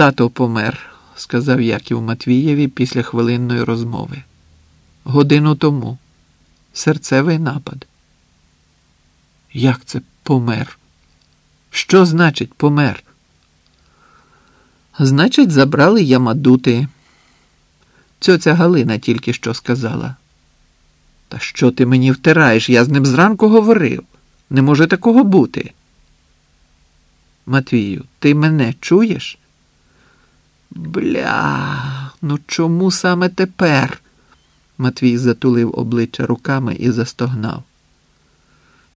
Тато помер, сказав Яків Матвієві після хвилинної розмови. Годину тому. Серцевий напад. Як це помер? Що значить помер? Значить, забрали Ямадути. Цьоця Галина тільки що сказала. Та що ти мені втираєш? Я з ним зранку говорив. Не може такого бути. Матвію, ти мене чуєш? Бля, ну чому саме тепер? Матвій затулив обличчя руками і застогнав.